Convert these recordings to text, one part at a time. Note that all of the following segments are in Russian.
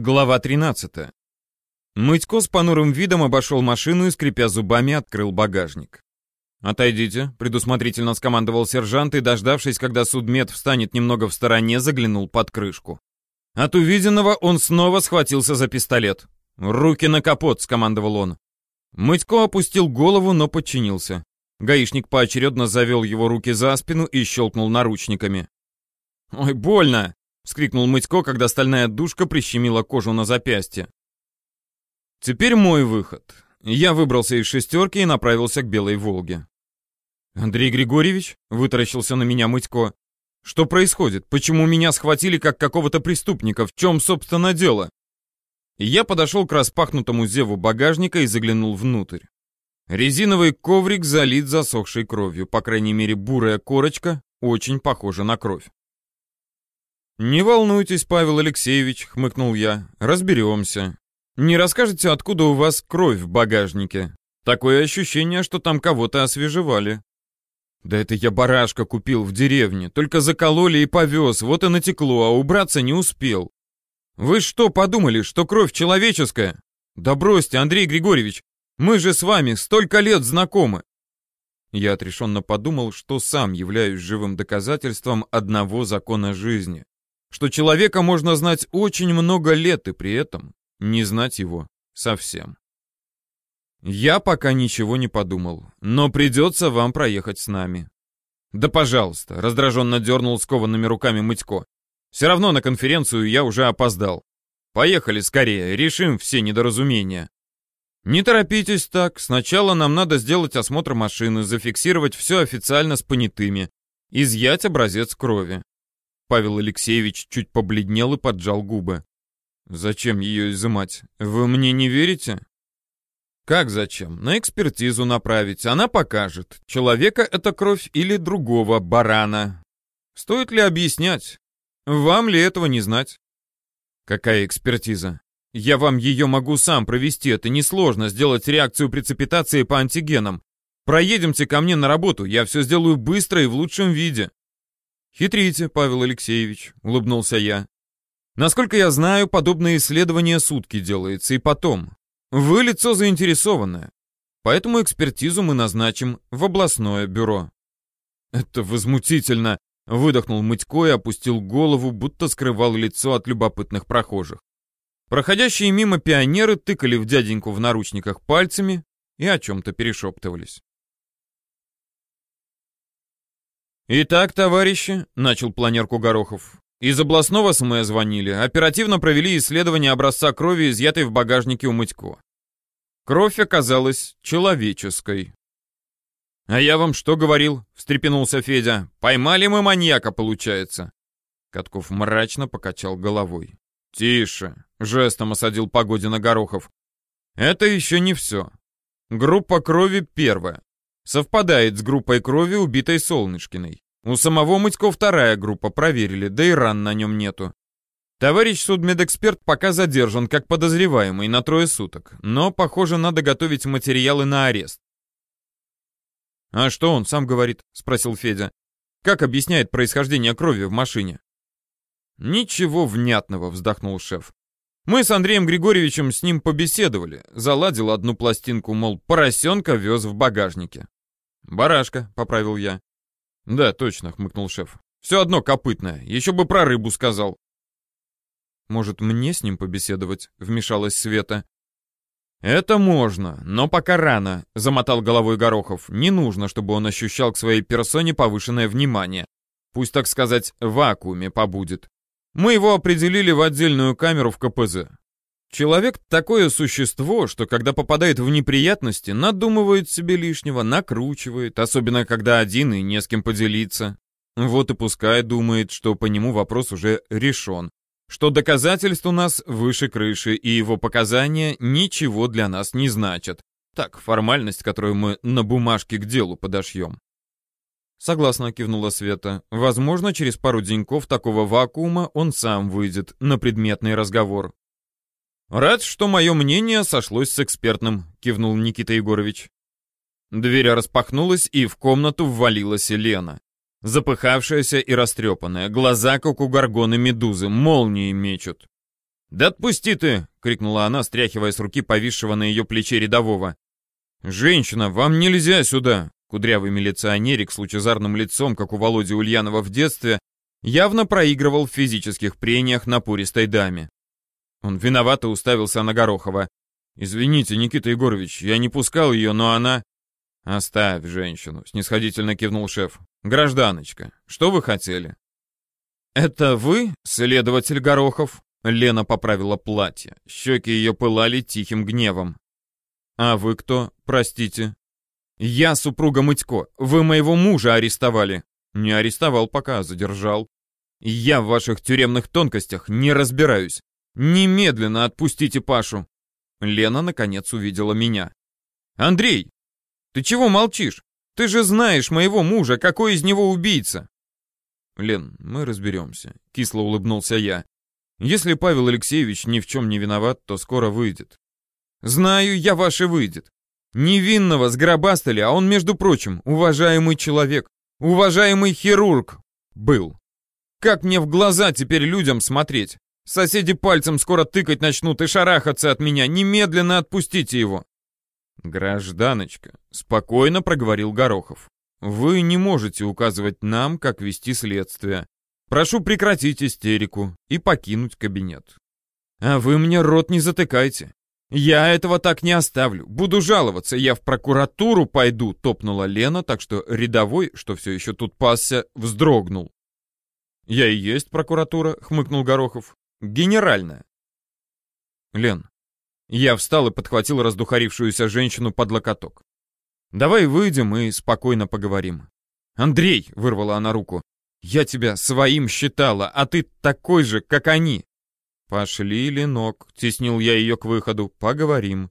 Глава 13. Мытько с понурым видом обошел машину и, скрипя зубами, открыл багажник. «Отойдите», — предусмотрительно скомандовал сержант и, дождавшись, когда судмед встанет немного в стороне, заглянул под крышку. От увиденного он снова схватился за пистолет. «Руки на капот», — скомандовал он. Мытько опустил голову, но подчинился. Гаишник поочередно завел его руки за спину и щелкнул наручниками. «Ой, больно!» — вскрикнул Мытько, когда стальная душка прищемила кожу на запястье. «Теперь мой выход. Я выбрался из шестерки и направился к Белой Волге. «Андрей Григорьевич?» — вытаращился на меня Мытько. «Что происходит? Почему меня схватили как какого-то преступника? В чем, собственно, дело?» Я подошел к распахнутому зеву багажника и заглянул внутрь. Резиновый коврик залит засохшей кровью, по крайней мере, бурая корочка очень похожа на кровь. «Не волнуйтесь, Павел Алексеевич», — хмыкнул я, — «разберемся. Не расскажете, откуда у вас кровь в багажнике? Такое ощущение, что там кого-то освежевали». «Да это я барашка купил в деревне, только закололи и повез, вот и натекло, а убраться не успел. Вы что подумали, что кровь человеческая? Да бросьте, Андрей Григорьевич, мы же с вами столько лет знакомы. Я отрешенно подумал, что сам являюсь живым доказательством одного закона жизни. Что человека можно знать очень много лет и при этом не знать его совсем. Я пока ничего не подумал, но придется вам проехать с нами. Да пожалуйста, раздраженно дернул скованными руками Мытько. Все равно на конференцию я уже опоздал. Поехали скорее, решим все недоразумения. Не торопитесь так, сначала нам надо сделать осмотр машины, зафиксировать все официально с понятыми, изъять образец крови. Павел Алексеевич чуть побледнел и поджал губы. Зачем ее изымать? Вы мне не верите? Как зачем? На экспертизу направить. Она покажет, человека это кровь или другого барана. Стоит ли объяснять? Вам ли этого не знать? Какая экспертиза? Я вам ее могу сам провести, это несложно, сделать реакцию прецепитации по антигенам. Проедемте ко мне на работу, я все сделаю быстро и в лучшем виде. Хитрите, Павел Алексеевич, улыбнулся я. Насколько я знаю, подобные исследования сутки делается, и потом. Вы лицо заинтересованное, поэтому экспертизу мы назначим в областное бюро. Это возмутительно, Выдохнул Мытько и опустил голову, будто скрывал лицо от любопытных прохожих. Проходящие мимо пионеры тыкали в дяденьку в наручниках пальцами и о чем-то перешептывались. «Итак, товарищи», — начал планерку Горохов, — «из областного СМЭ звонили, оперативно провели исследование образца крови, изъятой в багажнике у Мытько. Кровь оказалась человеческой. «А я вам что говорил?» — встрепенулся Федя. «Поймали мы маньяка, получается». Катков мрачно покачал головой. «Тише!» — жестом осадил Погодина Горохов. «Это еще не все. Группа крови первая. Совпадает с группой крови, убитой Солнышкиной. У самого Мытько вторая группа, проверили, да и ран на нем нету. Товарищ судмедэксперт пока задержан как подозреваемый на трое суток, но, похоже, надо готовить материалы на арест. «А что он сам говорит?» — спросил Федя. «Как объясняет происхождение крови в машине?» «Ничего внятного», — вздохнул шеф. «Мы с Андреем Григорьевичем с ним побеседовали. Заладил одну пластинку, мол, поросенка вез в багажнике». «Барашка», — поправил я. «Да, точно», — хмыкнул шеф. «Все одно копытное. Еще бы про рыбу сказал». «Может, мне с ним побеседовать?» — вмешалась Света. «Это можно, но пока рано», — замотал головой Горохов. «Не нужно, чтобы он ощущал к своей персоне повышенное внимание. Пусть, так сказать, в вакууме побудет. Мы его определили в отдельную камеру в КПЗ. Человек — такое существо, что когда попадает в неприятности, надумывает себе лишнего, накручивает, особенно когда один и не с кем поделиться. Вот и пускай думает, что по нему вопрос уже решен что доказательств у нас выше крыши, и его показания ничего для нас не значат. Так, формальность, которую мы на бумажке к делу подошьем. Согласно, кивнула Света. Возможно, через пару деньков такого вакуума он сам выйдет на предметный разговор. Рад, что мое мнение сошлось с экспертным, кивнул Никита Егорович. Дверь распахнулась, и в комнату ввалилась Елена. Запыхавшаяся и растрепанная, глаза, как у горгоны медузы, молнии мечут. «Да отпусти ты!» — крикнула она, стряхивая с руки повисшего на ее плече рядового. «Женщина, вам нельзя сюда!» Кудрявый милиционерик с лучезарным лицом, как у Володи Ульянова в детстве, явно проигрывал в физических прениях напористой даме. Он виновато уставился на Горохова. «Извините, Никита Егорович, я не пускал ее, но она...» «Оставь женщину», — снисходительно кивнул шеф. «Гражданочка, что вы хотели?» «Это вы, следователь Горохов?» Лена поправила платье. Щеки ее пылали тихим гневом. «А вы кто, простите?» «Я супруга Мытько. Вы моего мужа арестовали». «Не арестовал пока, задержал». «Я в ваших тюремных тонкостях не разбираюсь. Немедленно отпустите Пашу!» Лена, наконец, увидела меня. «Андрей, ты чего молчишь? Ты же знаешь моего мужа, какой из него убийца!» «Лен, мы разберемся», — кисло улыбнулся я. «Если Павел Алексеевич ни в чем не виноват, то скоро выйдет». «Знаю, я ваше выйдет. Невинного сгробастали, а он, между прочим, уважаемый человек, уважаемый хирург был. Как мне в глаза теперь людям смотреть? Соседи пальцем скоро тыкать начнут и шарахаться от меня. Немедленно отпустите его. Гражданочка, спокойно проговорил Горохов. Вы не можете указывать нам, как вести следствие. Прошу прекратить истерику и покинуть кабинет. А вы мне рот не затыкайте. Я этого так не оставлю. Буду жаловаться, я в прокуратуру пойду, топнула Лена, так что рядовой, что все еще тут пасся, вздрогнул. Я и есть прокуратура, хмыкнул Горохов. Генеральная. Лен. Я встал и подхватил раздухарившуюся женщину под локоток. Давай выйдем и спокойно поговорим. Андрей, вырвала она руку. Я тебя своим считала, а ты такой же, как они. Пошли, Ленок, теснил я ее к выходу. Поговорим.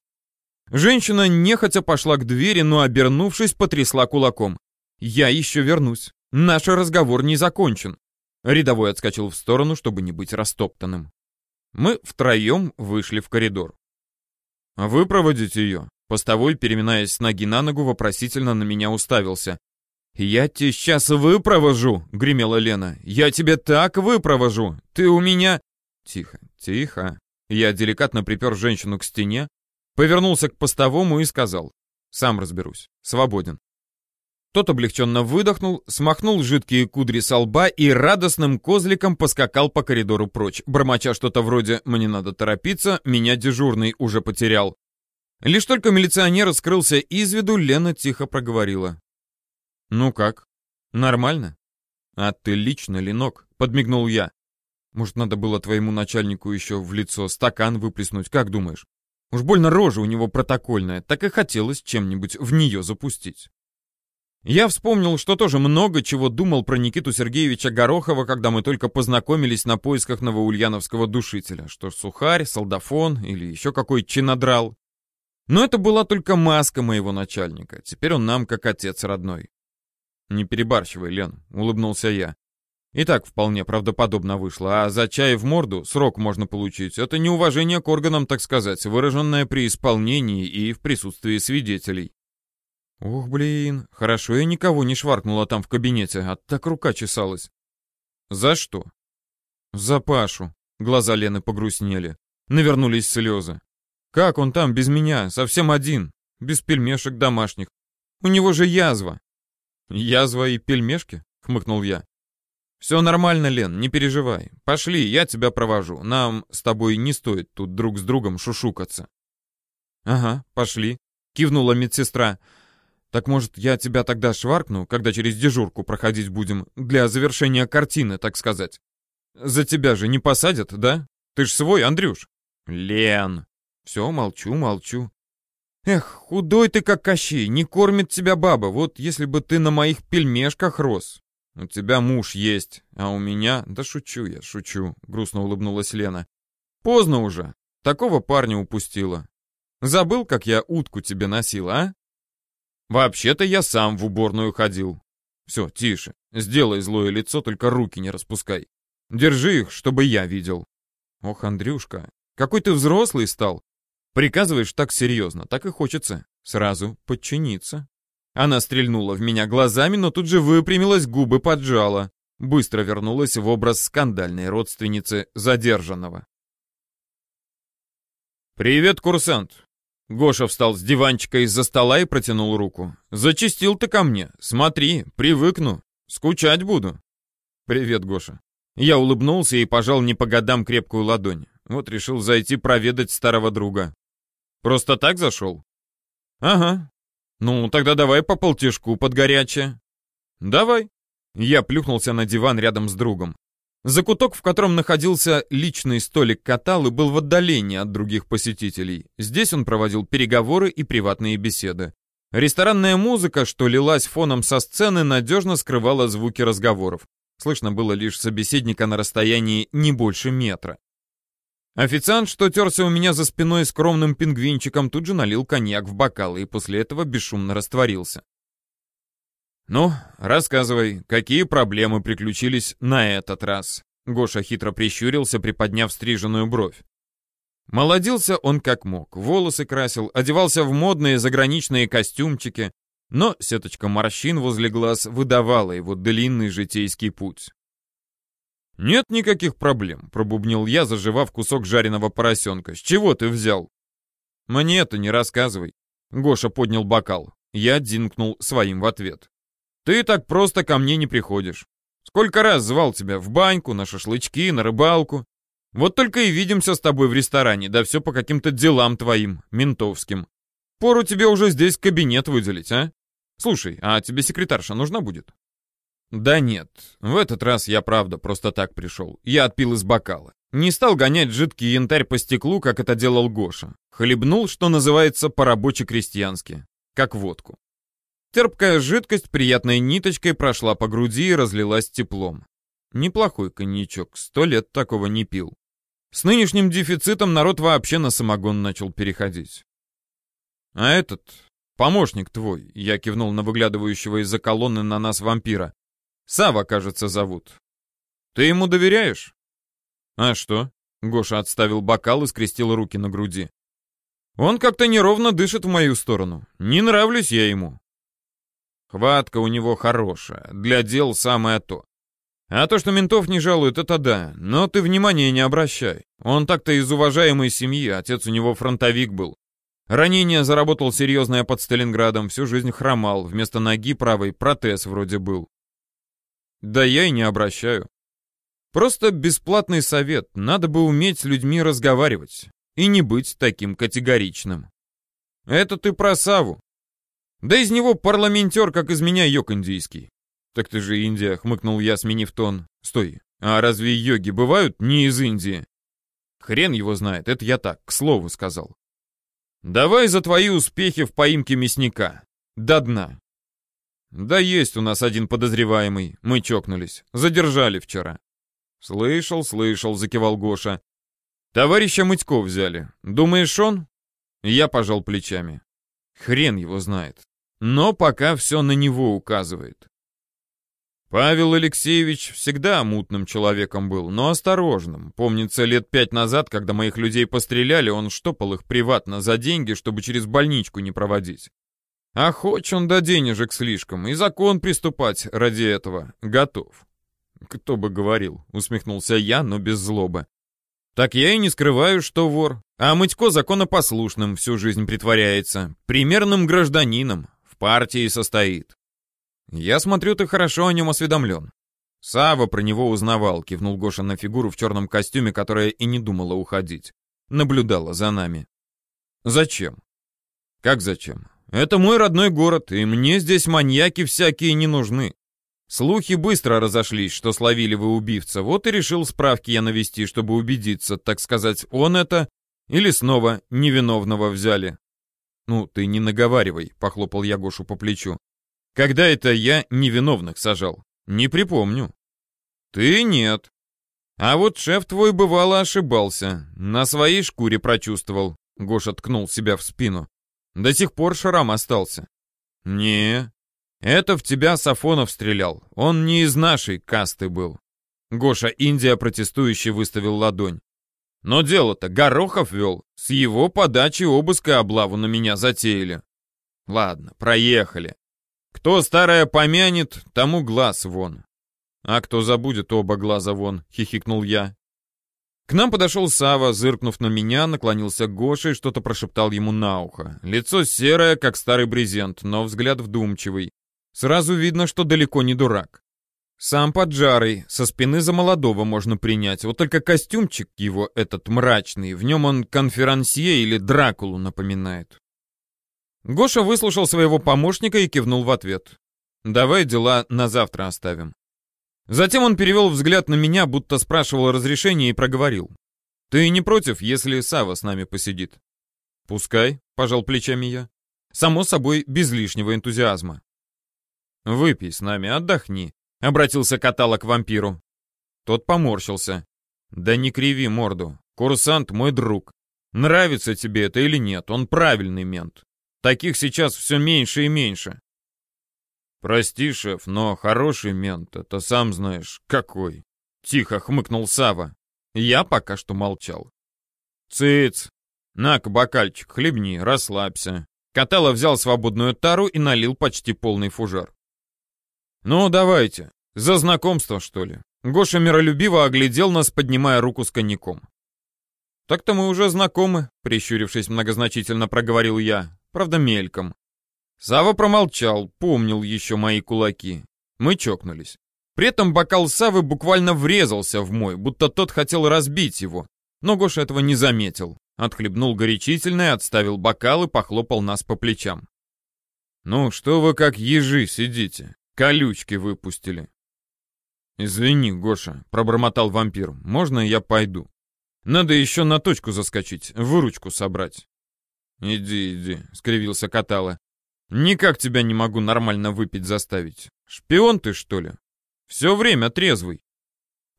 Женщина нехотя пошла к двери, но, обернувшись, потрясла кулаком. «Я еще вернусь. Наш разговор не закончен. Рядовой отскочил в сторону, чтобы не быть растоптанным. Мы втроем вышли в коридор. «Вы проводите ее?» Постовой, переминаясь с ноги на ногу, вопросительно на меня уставился. «Я тебя сейчас выпровожу!» — гремела Лена. «Я тебе так выпровожу! Ты у меня...» «Тихо, тихо!» Я деликатно припер женщину к стене, повернулся к постовому и сказал. «Сам разберусь. Свободен». Тот облегченно выдохнул, смахнул жидкие кудри со лба и радостным козликом поскакал по коридору прочь, бормоча что-то вроде «мне надо торопиться, меня дежурный уже потерял». Лишь только милиционер скрылся из виду, Лена тихо проговорила. «Ну как? Нормально?» «А ты лично, Ленок», — подмигнул я. «Может, надо было твоему начальнику еще в лицо стакан выплеснуть, как думаешь? Уж больно рожа у него протокольная, так и хотелось чем-нибудь в нее запустить». Я вспомнил, что тоже много чего думал про Никиту Сергеевича Горохова, когда мы только познакомились на поисках новоульяновского душителя, что сухарь, солдафон или еще какой чинодрал. Но это была только маска моего начальника, теперь он нам как отец родной. «Не перебарщивай, Лен», — улыбнулся я. И так вполне правдоподобно вышло, а за чай в морду срок можно получить. Это неуважение к органам, так сказать, выраженное при исполнении и в присутствии свидетелей. Ох, блин, хорошо я никого не шваркнула там в кабинете, а так рука чесалась. За что? За Пашу. Глаза Лены погрустнели. Навернулись слезы. Как он там без меня, совсем один, без пельмешек домашних? У него же язва. Язва и пельмешки? Хмыкнул я. Все нормально, Лен, не переживай. Пошли, я тебя провожу. Нам с тобой не стоит тут друг с другом шушукаться. Ага, пошли. Кивнула медсестра. Так может, я тебя тогда шваркну, когда через дежурку проходить будем, для завершения картины, так сказать? За тебя же не посадят, да? Ты ж свой, Андрюш. Лен. Все, молчу, молчу. Эх, худой ты как Кощей, не кормит тебя баба. Вот если бы ты на моих пельмешках рос. У тебя муж есть, а у меня... Да шучу я, шучу, грустно улыбнулась Лена. Поздно уже. Такого парня упустила. Забыл, как я утку тебе носила, а? Вообще-то я сам в уборную ходил. Все, тише. Сделай злое лицо, только руки не распускай. Держи их, чтобы я видел. Ох, Андрюшка, какой ты взрослый стал. Приказываешь так серьезно, так и хочется сразу подчиниться. Она стрельнула в меня глазами, но тут же выпрямилась, губы поджала. Быстро вернулась в образ скандальной родственницы задержанного. «Привет, курсант!» Гоша встал с диванчика из-за стола и протянул руку. «Зачистил ты ко мне. Смотри, привыкну. Скучать буду». «Привет, Гоша». Я улыбнулся и пожал не по годам крепкую ладонь. Вот решил зайти проведать старого друга. «Просто так зашел?» «Ага. Ну, тогда давай по полтишку под горячее». «Давай». Я плюхнулся на диван рядом с другом. Закуток, в котором находился личный столик Каталы, был в отдалении от других посетителей. Здесь он проводил переговоры и приватные беседы. Ресторанная музыка, что лилась фоном со сцены, надежно скрывала звуки разговоров. Слышно было лишь собеседника на расстоянии не больше метра. Официант, что терся у меня за спиной скромным пингвинчиком, тут же налил коньяк в бокалы и после этого бесшумно растворился. «Ну, рассказывай, какие проблемы приключились на этот раз?» Гоша хитро прищурился, приподняв стриженную бровь. Молодился он как мог, волосы красил, одевался в модные заграничные костюмчики, но сеточка морщин возле глаз выдавала его длинный житейский путь. «Нет никаких проблем», — пробубнил я, заживав кусок жареного поросенка. «С чего ты взял?» «Мне-то не рассказывай». Гоша поднял бокал. Я динкнул своим в ответ. Ты так просто ко мне не приходишь. Сколько раз звал тебя в баньку, на шашлычки, на рыбалку. Вот только и видимся с тобой в ресторане, да все по каким-то делам твоим, ментовским. Пору тебе уже здесь кабинет выделить, а? Слушай, а тебе секретарша нужна будет? Да нет, в этот раз я правда просто так пришел. Я отпил из бокала. Не стал гонять жидкий янтарь по стеклу, как это делал Гоша. Хлебнул, что называется, по-рабоче-крестьянски. Как водку. Терпкая жидкость приятной ниточкой прошла по груди и разлилась теплом. Неплохой коньячок, сто лет такого не пил. С нынешним дефицитом народ вообще на самогон начал переходить. А этот, помощник твой, я кивнул на выглядывающего из-за колонны на нас вампира. Сава, кажется, зовут. Ты ему доверяешь? А что? Гоша отставил бокал и скрестил руки на груди. Он как-то неровно дышит в мою сторону. Не нравлюсь я ему. Хватка у него хорошая, для дел самое то. А то, что ментов не жалуют, это да, но ты внимания не обращай. Он так-то из уважаемой семьи, отец у него фронтовик был. Ранение заработал серьезное под Сталинградом, всю жизнь хромал, вместо ноги правой протез вроде был. Да я и не обращаю. Просто бесплатный совет, надо бы уметь с людьми разговаривать и не быть таким категоричным. Это ты про Саву. Да из него парламентер, как из меня йог индийский. Так ты же Индия, хмыкнул я, сменив тон. Стой, а разве йоги бывают не из Индии? Хрен его знает, это я так, к слову сказал. Давай за твои успехи в поимке мясника. До дна. Да есть у нас один подозреваемый, мы чокнулись. Задержали вчера. Слышал, слышал, закивал Гоша. Товарища Мытько взяли. Думаешь, он? Я пожал плечами. Хрен его знает. Но пока все на него указывает. Павел Алексеевич всегда мутным человеком был, но осторожным. Помнится, лет пять назад, когда моих людей постреляли, он штопал их приватно за деньги, чтобы через больничку не проводить. А хочет он до денежек слишком, и закон приступать ради этого готов. Кто бы говорил, усмехнулся я, но без злобы. Так я и не скрываю, что вор. А Мытько законопослушным всю жизнь притворяется, примерным гражданином, партии состоит. Я смотрю, ты хорошо о нем осведомлен. Сава про него узнавал, кивнул Гоша на фигуру в черном костюме, которая и не думала уходить. Наблюдала за нами. Зачем? Как зачем? Это мой родной город, и мне здесь маньяки всякие не нужны. Слухи быстро разошлись, что словили вы убивца, вот и решил справки я навести, чтобы убедиться, так сказать, он это или снова невиновного взяли. «Ну, ты не наговаривай», — похлопал я Гошу по плечу. «Когда это я невиновных сажал? Не припомню». «Ты нет». «А вот шеф твой бывало ошибался. На своей шкуре прочувствовал». Гоша ткнул себя в спину. «До сих пор шрам остался». «Не, это в тебя Сафонов стрелял. Он не из нашей касты был». Гоша Индия протестующий выставил ладонь. Но дело-то Горохов вел. С его подачи обыск и облаву на меня затеяли. Ладно, проехали. Кто старое помянет, тому глаз вон. А кто забудет, оба глаза вон, хихикнул я. К нам подошел Сава, зыркнув на меня, наклонился к Гоше и что-то прошептал ему на ухо. Лицо серое, как старый брезент, но взгляд вдумчивый. Сразу видно, что далеко не дурак. Сам поджарый, со спины за молодого можно принять. Вот только костюмчик его этот мрачный, в нем он конферансье или Дракулу напоминает. Гоша выслушал своего помощника и кивнул в ответ. «Давай дела на завтра оставим». Затем он перевел взгляд на меня, будто спрашивал разрешения и проговорил. «Ты не против, если Сава с нами посидит?» «Пускай», — пожал плечами я. «Само собой, без лишнего энтузиазма». «Выпей с нами, отдохни», — обратился каталог к вампиру. Тот поморщился. «Да не криви морду. Курсант мой друг. Нравится тебе это или нет, он правильный мент. Таких сейчас все меньше и меньше. «Прости, шеф, но хороший мент, это сам знаешь, какой!» Тихо хмыкнул Сава. Я пока что молчал. «Цыц! На-ка, бокальчик, хлебни, расслабься». Катала взял свободную тару и налил почти полный фужер. «Ну, давайте. За знакомство, что ли?» Гоша миролюбиво оглядел нас, поднимая руку с коньяком. «Так-то мы уже знакомы», — прищурившись многозначительно проговорил я. Правда, мельком. Сава промолчал, помнил еще мои кулаки. Мы чокнулись. При этом бокал Савы буквально врезался в мой, будто тот хотел разбить его. Но Гоша этого не заметил. Отхлебнул горячительное, отставил бокал и похлопал нас по плечам. «Ну, что вы как ежи сидите? Колючки выпустили». «Извини, Гоша», — пробормотал вампир. «Можно я пойду? Надо еще на точку заскочить, выручку собрать». «Иди, иди», — скривился Катала. Никак тебя не могу нормально выпить заставить. Шпион ты, что ли? Все время трезвый.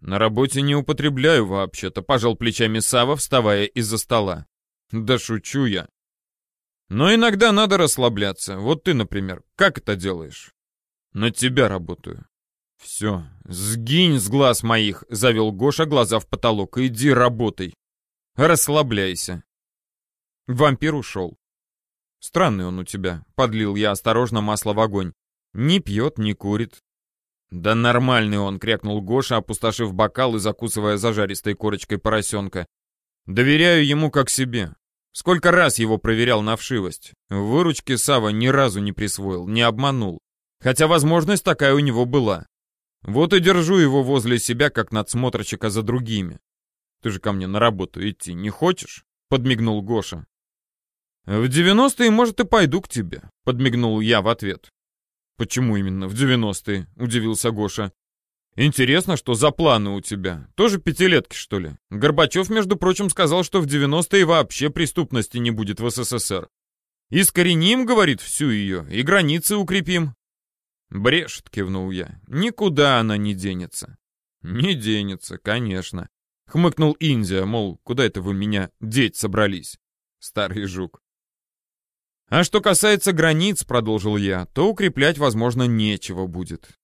На работе не употребляю вообще-то, пожал плечами Сава, вставая из-за стола. Да шучу я. Но иногда надо расслабляться. Вот ты, например, как это делаешь? На тебя работаю. Все, сгинь с глаз моих, завел Гоша глаза в потолок. Иди работай. Расслабляйся. Вампир ушел. Странный он у тебя, подлил я осторожно масло в огонь. Не пьет, не курит. Да нормальный он, крякнул Гоша, опустошив бокал и закусывая зажаристой корочкой поросенка. Доверяю ему как себе. Сколько раз его проверял на вшивость. Выручки Сава ни разу не присвоил, не обманул. Хотя возможность такая у него была. Вот и держу его возле себя, как надсмотрщика за другими. Ты же ко мне на работу идти не хочешь? Подмигнул Гоша. «В девяностые, может, и пойду к тебе», — подмигнул я в ответ. «Почему именно в девяностые?» — удивился Гоша. «Интересно, что за планы у тебя? Тоже пятилетки, что ли? Горбачев, между прочим, сказал, что в девяностые вообще преступности не будет в СССР. Искореним, говорит, всю ее, и границы укрепим». «Брешет», — кивнул я. «Никуда она не денется». «Не денется, конечно», — хмыкнул Индия, мол, куда это вы меня деть собрались? Старый жук. А что касается границ, продолжил я, то укреплять, возможно, нечего будет.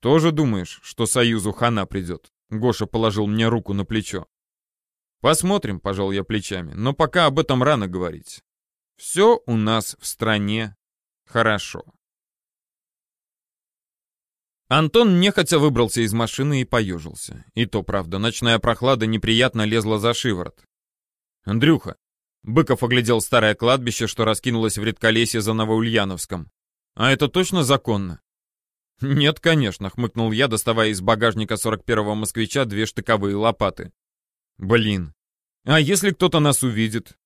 Тоже думаешь, что союзу хана придет? Гоша положил мне руку на плечо. Посмотрим, пожал я плечами, но пока об этом рано говорить. Все у нас в стране хорошо. Антон нехотя выбрался из машины и поежился. И то, правда, ночная прохлада неприятно лезла за шиворот. «Андрюха, Быков оглядел старое кладбище, что раскинулось в редколесье за Новоульяновском. «А это точно законно?» «Нет, конечно», — хмыкнул я, доставая из багажника 41-го москвича две штыковые лопаты. «Блин, а если кто-то нас увидит?»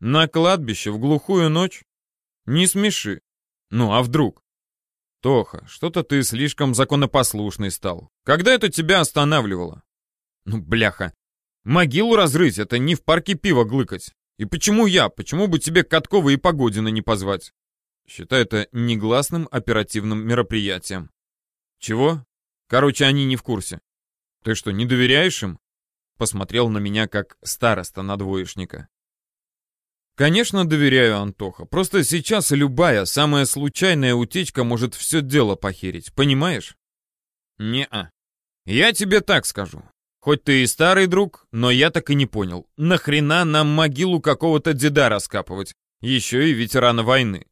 «На кладбище в глухую ночь?» «Не смеши. Ну, а вдруг?» «Тоха, что-то ты слишком законопослушный стал. Когда это тебя останавливало?» «Ну, бляха. Могилу разрыть — это не в парке пива глыкать. И почему я? Почему бы тебе Каткова и Погодина не позвать? Считай это негласным оперативным мероприятием. Чего? Короче, они не в курсе. Ты что, не доверяешь им? Посмотрел на меня как староста на двоечника. Конечно, доверяю, Антоха. Просто сейчас любая, самая случайная утечка может все дело похерить, понимаешь? Не-а. Я тебе так скажу. Хоть ты и старый друг, но я так и не понял, нахрена нам могилу какого-то деда раскапывать, еще и ветерана войны.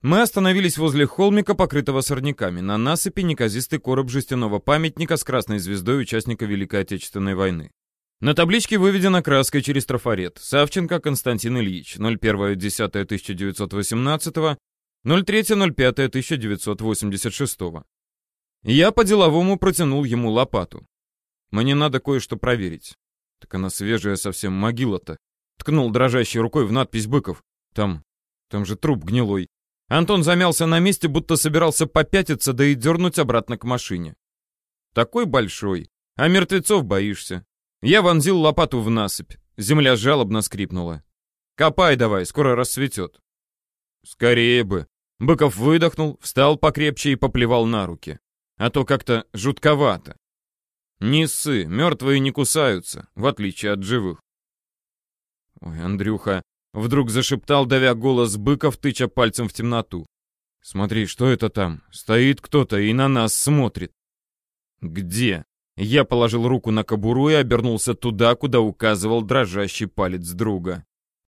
Мы остановились возле холмика, покрытого сорняками. На насыпи неказистый короб жестяного памятника с красной звездой участника Великой Отечественной войны. На табличке выведена краской через трафарет. Савченко Константин Ильич, 01.10.1918, 03.05.1986. Я по-деловому протянул ему лопату. Мне надо кое-что проверить. Так она свежая совсем могила-то. Ткнул дрожащей рукой в надпись Быков. Там, там же труп гнилой. Антон замялся на месте, будто собирался попятиться, да и дернуть обратно к машине. Такой большой, а мертвецов боишься. Я вонзил лопату в насыпь. Земля жалобно скрипнула. «Копай давай, скоро рассветет». «Скорее бы». Быков выдохнул, встал покрепче и поплевал на руки. А то как-то жутковато. Не ссы, мертвые не кусаются, в отличие от живых. Ой, Андрюха, вдруг зашептал, давя голос Быков, тыча пальцем в темноту. Смотри, что это там? Стоит кто-то и на нас смотрит. Где? Я положил руку на кобуру и обернулся туда, куда указывал дрожащий палец друга.